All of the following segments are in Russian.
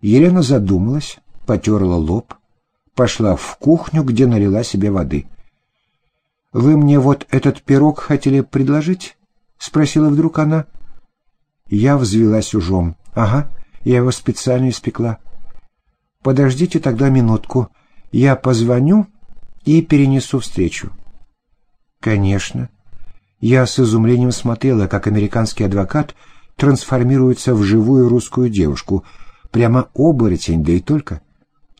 Елена задумалась, потерла лоб, пошла в кухню, где налила себе воды. «Вы мне вот этот пирог хотели предложить?» — спросила вдруг она. Я взвелась ужом. «Ага, я его специально испекла». «Подождите тогда минутку. Я позвоню и перенесу встречу». «Конечно». Я с изумлением смотрела, как американский адвокат трансформируется в живую русскую девушку. Прямо оборотень, да и только.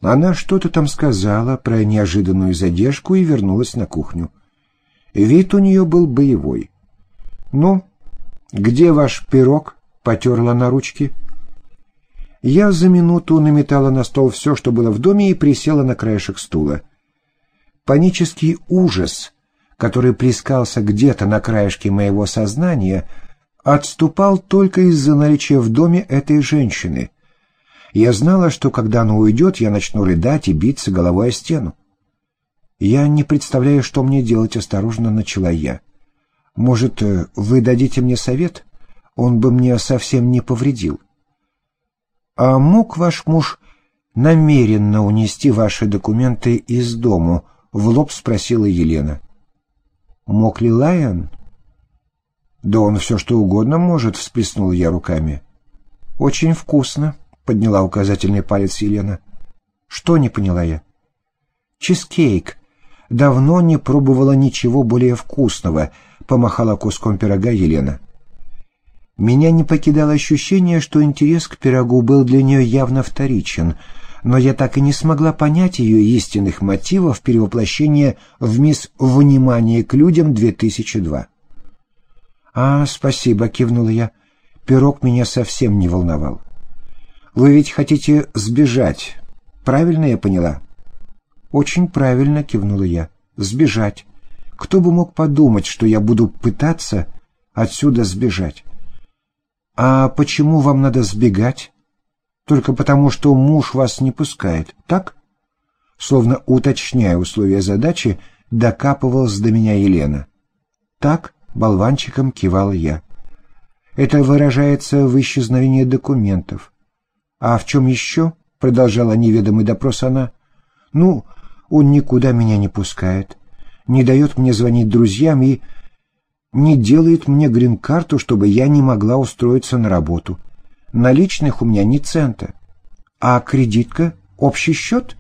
Она что-то там сказала про неожиданную задержку и вернулась на кухню. Вид у нее был боевой. «Ну, где ваш пирог?» — потерла на ручки. Я за минуту наметала на стол все, что было в доме, и присела на краешек стула. Панический ужас, который плескался где-то на краешке моего сознания, отступал только из-за наличия в доме этой женщины. Я знала, что когда она уйдет, я начну рыдать и биться головой о стену. «Я не представляю, что мне делать», — осторожно начала я. «Может, э, вы дадите мне совет? Он бы мне совсем не повредил». «А мог ваш муж намеренно унести ваши документы из дому?» — в лоб спросила Елена. «Мог ли Лайон?» «Да он все что угодно может», — всплеснула я руками. «Очень вкусно», — подняла указательный палец Елена. «Что не поняла я?» «Чизкейк. Давно не пробовала ничего более вкусного», — помахала куском пирога Елена. Меня не покидало ощущение, что интерес к пирогу был для нее явно вторичен, но я так и не смогла понять ее истинных мотивов перевоплощения в мисс «Внимание к людям» 2002. «А, спасибо», — кивнула я. Пирог меня совсем не волновал. «Вы ведь хотите сбежать, правильно я поняла?» «Очень правильно», — кивнула я. «Сбежать. Кто бы мог подумать, что я буду пытаться отсюда сбежать?» «А почему вам надо сбегать? Только потому, что муж вас не пускает, так?» Словно уточняя условия задачи, докапывалась до меня Елена. «Так?» — болванчиком кивала я. «Это выражается в исчезновении документов». «А в чем еще?» — продолжала неведомый допрос она. «Ну, он никуда меня не пускает, не дает мне звонить друзьям и не делает мне грин-карту, чтобы я не могла устроиться на работу. Наличных у меня ни цента. А кредитка — общий счет?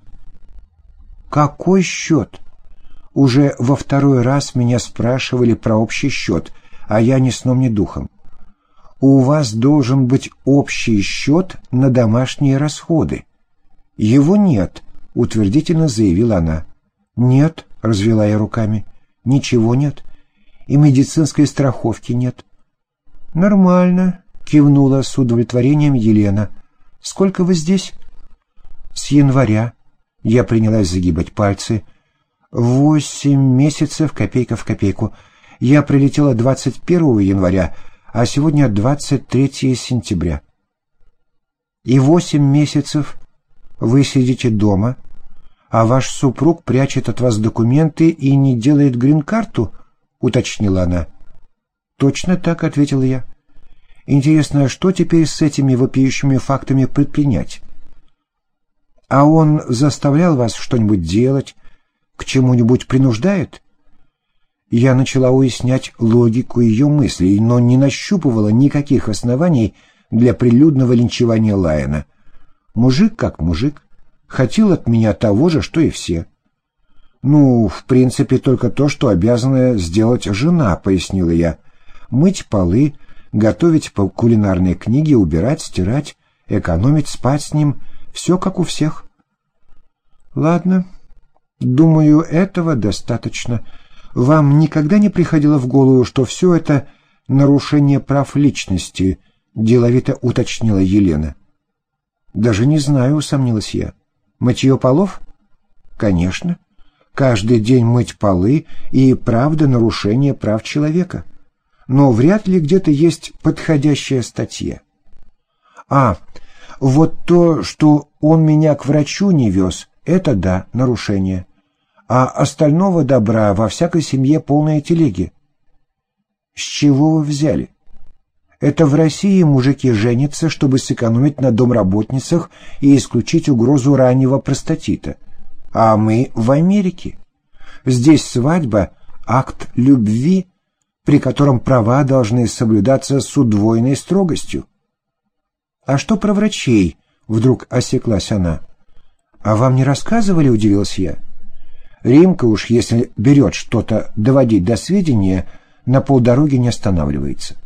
Какой счет? Уже во второй раз меня спрашивали про общий счет, а я ни сном, ни духом. У вас должен быть общий счет на домашние расходы. Его нет, утвердительно заявила она. Нет, развела я руками, ничего нет и медицинской страховки нет. «Нормально», — кивнула с удовлетворением Елена. «Сколько вы здесь?» «С января». Я принялась загибать пальцы. «Восемь месяцев, копейка в копейку. Я прилетела 21 января, а сегодня 23 сентября». «И восемь месяцев вы сидите дома, а ваш супруг прячет от вас документы и не делает грин-карту?» — уточнила она. «Точно так», — ответил я. «Интересно, что теперь с этими вопиющими фактами предпринять?» «А он заставлял вас что-нибудь делать, к чему-нибудь принуждает?» Я начала уяснять логику ее мыслей, но не нащупывала никаких оснований для прилюдного линчевания Лайена. Мужик как мужик, хотел от меня того же, что и все. «Ну, в принципе, только то, что обязана сделать жена», — пояснила я. «Мыть полы, готовить по кулинарной книге, убирать, стирать, экономить, спать с ним. Все как у всех». «Ладно. Думаю, этого достаточно. Вам никогда не приходило в голову, что все это нарушение прав личности?» — деловито уточнила Елена. «Даже не знаю», — усомнилась я. «Мытье полов?» «Конечно» каждый день мыть полы и правда нарушение прав человека. Но вряд ли где-то есть подходящая статья. А, вот то, что он меня к врачу не вез, это да, нарушение. А остального добра во всякой семье полные телеги. С чего вы взяли? Это в России мужики женятся, чтобы сэкономить на домработницах и исключить угрозу раннего простатита. А мы в Америке. Здесь свадьба — акт любви, при котором права должны соблюдаться с удвоенной строгостью. «А что про врачей?» — вдруг осеклась она. «А вам не рассказывали?» — удивился я. Римка уж, если берет что-то доводить до сведения, на полдороги не останавливается.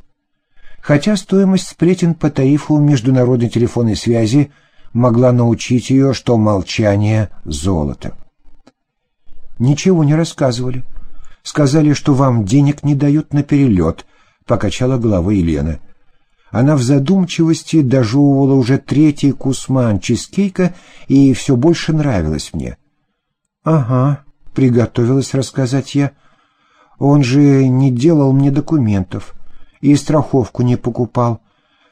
Хотя стоимость сплетен по тарифу международной телефонной связи могла научить ее, что молчание — золото. «Ничего не рассказывали. Сказали, что вам денег не дают на перелет», — покачала головой Елена. Она в задумчивости дожевывала уже третий кусман чизкейка и все больше нравилось мне. «Ага», — приготовилась рассказать я. «Он же не делал мне документов и страховку не покупал.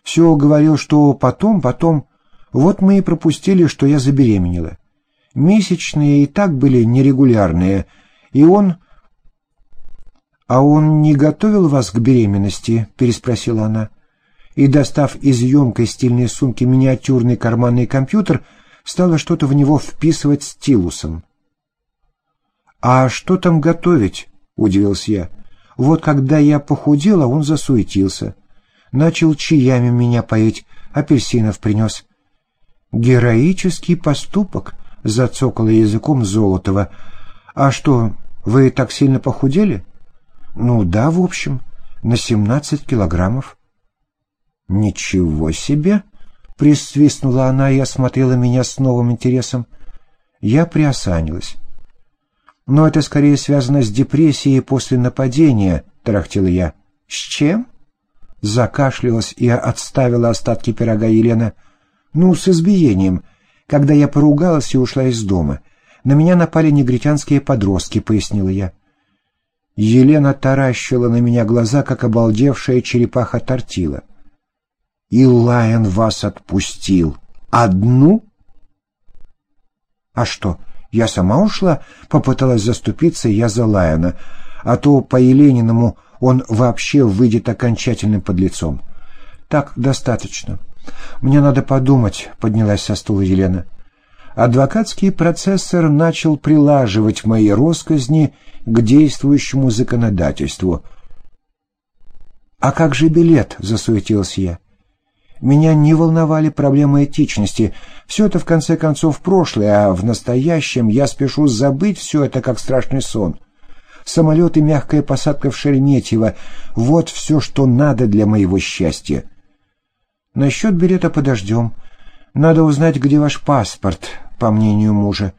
Все говорил, что потом, потом. Вот мы и пропустили, что я забеременела. Месячные и так были нерегулярные, и он...» «А он не готовил вас к беременности?» — переспросила она. И, достав из емкой стильной сумки миниатюрный карманный компьютер, стала что-то в него вписывать стилусом. «А что там готовить?» — удивился я. «Вот когда я похудела, он засуетился. Начал чаями меня поить, апельсинов принес». «Героический поступок», — зацокала языком Золотова. «А что, вы так сильно похудели?» «Ну да, в общем, на семнадцать килограммов». «Ничего себе!» — присвистнула она и осмотрела меня с новым интересом. Я приосанилась. Но это скорее связано с депрессией после нападения, тарахтела я. С чем? Закашлялась и отставила остатки пирога Елена. Ну, с избиением. Когда я поругалась и ушла из дома. На меня напали негритянские подростки, пояснила я. Елена таращила на меня глаза, как обалдевшая черепаха тортила. «И Лайон вас отпустил. Одну?» «А что, я сама ушла, попыталась заступиться я за Лайона, а то по Елениному он вообще выйдет окончательным подлецом. Так, достаточно. Мне надо подумать, поднялась со стула Елена. Адвокатский процессор начал прилаживать мои росказни к действующему законодательству. «А как же билет?» — засуетился я. Меня не волновали проблемы этичности. Все это, в конце концов, прошлое, а в настоящем я спешу забыть все это, как страшный сон. Самолет и мягкая посадка в Шереметьево — вот все, что надо для моего счастья. Насчет билета подождем. Надо узнать, где ваш паспорт, по мнению мужа.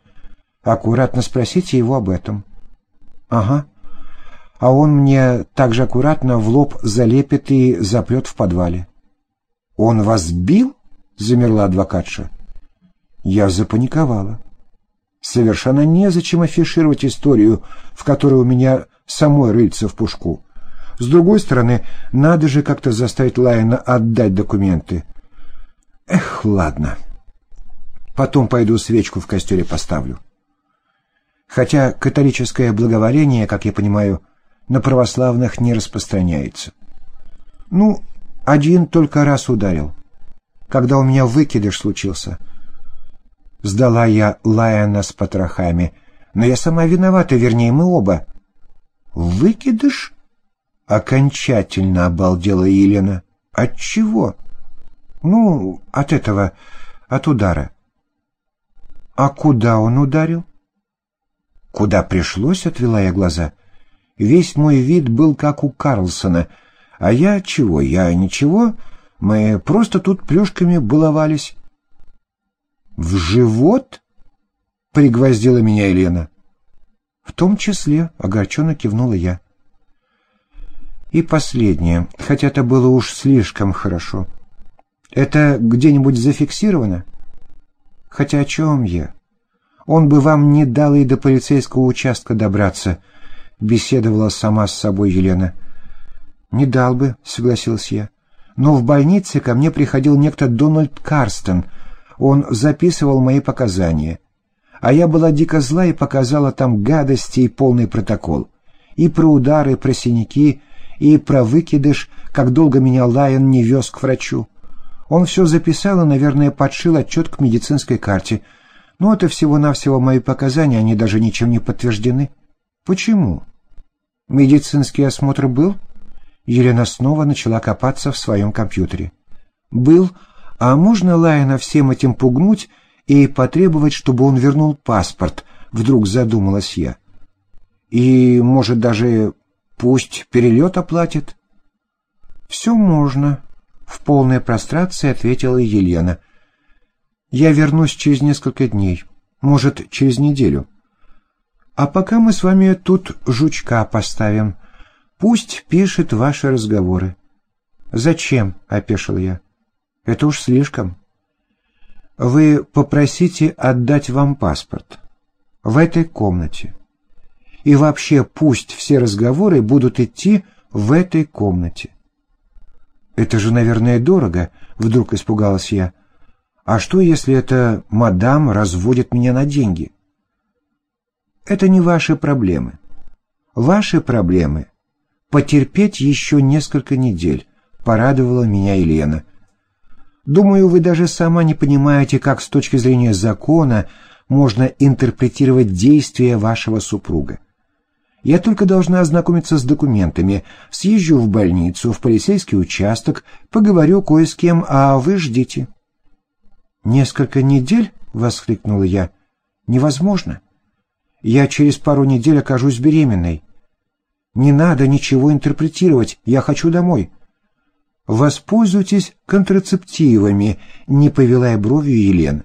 Аккуратно спросите его об этом. Ага. А он мне также аккуратно в лоб залепит и запрет в подвале. «Он вас бил?» — замерла адвокатша. Я запаниковала. Совершенно незачем афишировать историю, в которой у меня самой рыльца в пушку. С другой стороны, надо же как-то заставить Лайна отдать документы. Эх, ладно. Потом пойду свечку в костеле поставлю. Хотя католическое благоволение, как я понимаю, на православных не распространяется. Ну, один только раз ударил, когда у меня выкидыш случился. Сдала я Лайона с потрохами, но я сама виновата, вернее, мы оба. Выкидыш? Окончательно обалдела Елена. От чего? Ну, от этого, от удара. А куда он ударил? Куда пришлось, отвела я глаза. Весь мой вид был как у Карлсона — а я чего? Я ничего. Мы просто тут плюшками баловались. В живот? Пригвоздила меня Елена. В том числе, огорченно кивнула я. И последнее, хотя это было уж слишком хорошо. Это где-нибудь зафиксировано? Хотя о чем я? Он бы вам не дал и до полицейского участка добраться, беседовала сама с собой Елена. «Не дал бы», — согласился я. «Но в больнице ко мне приходил некто Дональд Карстен. Он записывал мои показания. А я была дико зла и показала там гадости и полный протокол. И про удары, про синяки, и про выкидыш, как долго меня Лайон не вез к врачу. Он все записал и, наверное, подшил отчет к медицинской карте. Но это всего-навсего мои показания, они даже ничем не подтверждены. Почему? Медицинский осмотр был? Елена снова начала копаться в своем компьютере. Был, а можно Лайона всем этим пугнуть и потребовать, чтобы он вернул паспорт, вдруг задумалась я. И, может, даже пусть перелет оплатит? Все можно, в полной прострации ответила Елена. Я вернусь через несколько дней, может, через неделю. А пока мы с вами тут жучка поставим. Пусть пишет ваши разговоры. Зачем? — опешил я. Это уж слишком. Вы попросите отдать вам паспорт. В этой комнате. И вообще пусть все разговоры будут идти в этой комнате. «Это же, наверное, дорого», — вдруг испугалась я. «А что, если эта мадам разводит меня на деньги?» «Это не ваши проблемы. Ваши проблемы — потерпеть еще несколько недель», — порадовала меня Елена. «Думаю, вы даже сама не понимаете, как с точки зрения закона можно интерпретировать действия вашего супруга. Я только должна ознакомиться с документами, съезжу в больницу, в полицейский участок, поговорю кое с кем, а вы ждите». «Несколько недель?» — воскликнула я. «Невозможно. Я через пару недель окажусь беременной. Не надо ничего интерпретировать, я хочу домой». «Воспользуйтесь контрацептивами», — не повела бровью Елена.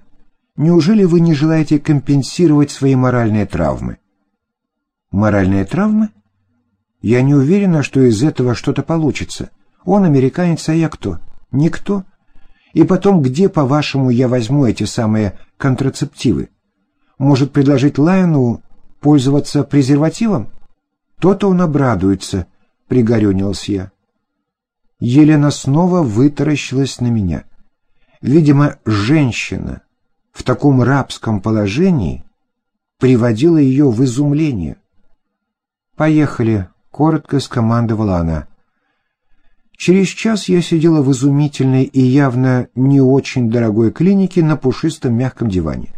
«Неужели вы не желаете компенсировать свои моральные травмы?» Моральные травмы? Я не уверена, что из этого что-то получится. Он американец, а я кто? Никто. И потом, где, по-вашему, я возьму эти самые контрацептивы? Может, предложить Лайону пользоваться презервативом? То-то он обрадуется, — пригорюнился я. Елена снова вытаращилась на меня. Видимо, женщина в таком рабском положении приводила ее в изумление. «Поехали», — коротко скомандовала она. Через час я сидела в изумительной и явно не очень дорогой клинике на пушистом мягком диване.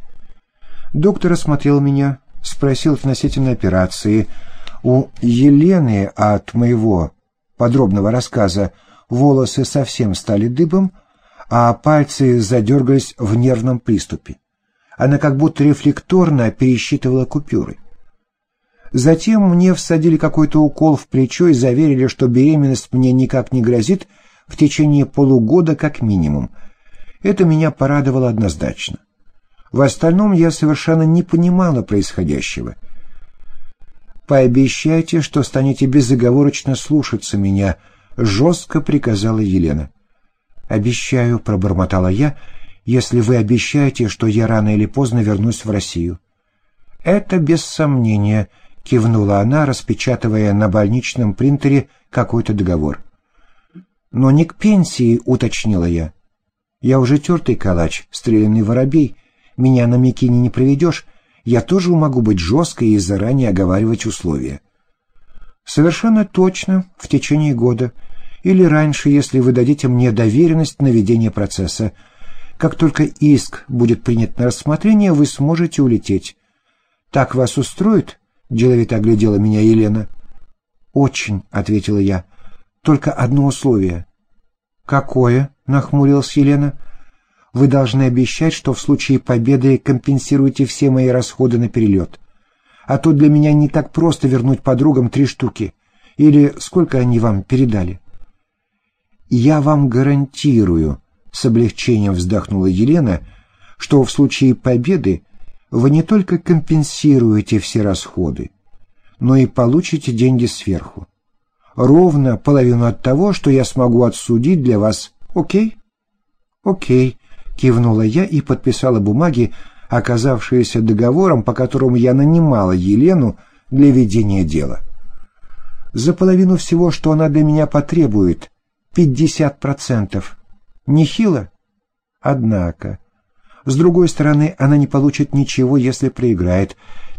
Доктор осмотрел меня, спросил относительно операции. У Елены от моего подробного рассказа волосы совсем стали дыбом, а пальцы задергались в нервном приступе. Она как будто рефлекторно пересчитывала купюры. Затем мне всадили какой-то укол в плечо и заверили, что беременность мне никак не грозит в течение полугода как минимум. Это меня порадовало однозначно. В остальном я совершенно не понимала происходящего. «Пообещайте, что станете безоговорочно слушаться меня», — жестко приказала Елена. «Обещаю», — пробормотала я, — «если вы обещаете, что я рано или поздно вернусь в Россию». «Это без сомнения», — кивнула она, распечатывая на больничном принтере какой-то договор. «Но не к пенсии», — уточнила я. «Я уже тертый калач, стрелянный воробей. Меня на Микине не проведешь. Я тоже могу быть жесткой и заранее оговаривать условия». «Совершенно точно, в течение года. Или раньше, если вы дадите мне доверенность на ведение процесса. Как только иск будет принят на рассмотрение, вы сможете улететь. Так вас устроит?» — деловито оглядела меня Елена. «Очень», — ответила я. «Только одно условие». «Какое?» — нахмурилась Елена. «Вы должны обещать, что в случае победы компенсируете все мои расходы на перелет. А то для меня не так просто вернуть подругам три штуки. Или сколько они вам передали?» «Я вам гарантирую», — с облегчением вздохнула Елена, «что в случае победы вы не только компенсируете все расходы, но и получите деньги сверху. Ровно половину от того, что я смогу отсудить для вас. Окей? Окей, кивнула я и подписала бумаги, оказавшиеся договором, по которому я нанимала Елену для ведения дела. За половину всего, что она для меня потребует, пятьдесят процентов. Нехило? Однако... С другой стороны, она не получит ничего, если проиграет,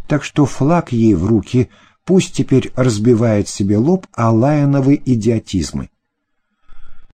так что флаг ей в руки Пусть теперь разбивает себе лоб о лайоновы идиотизмы.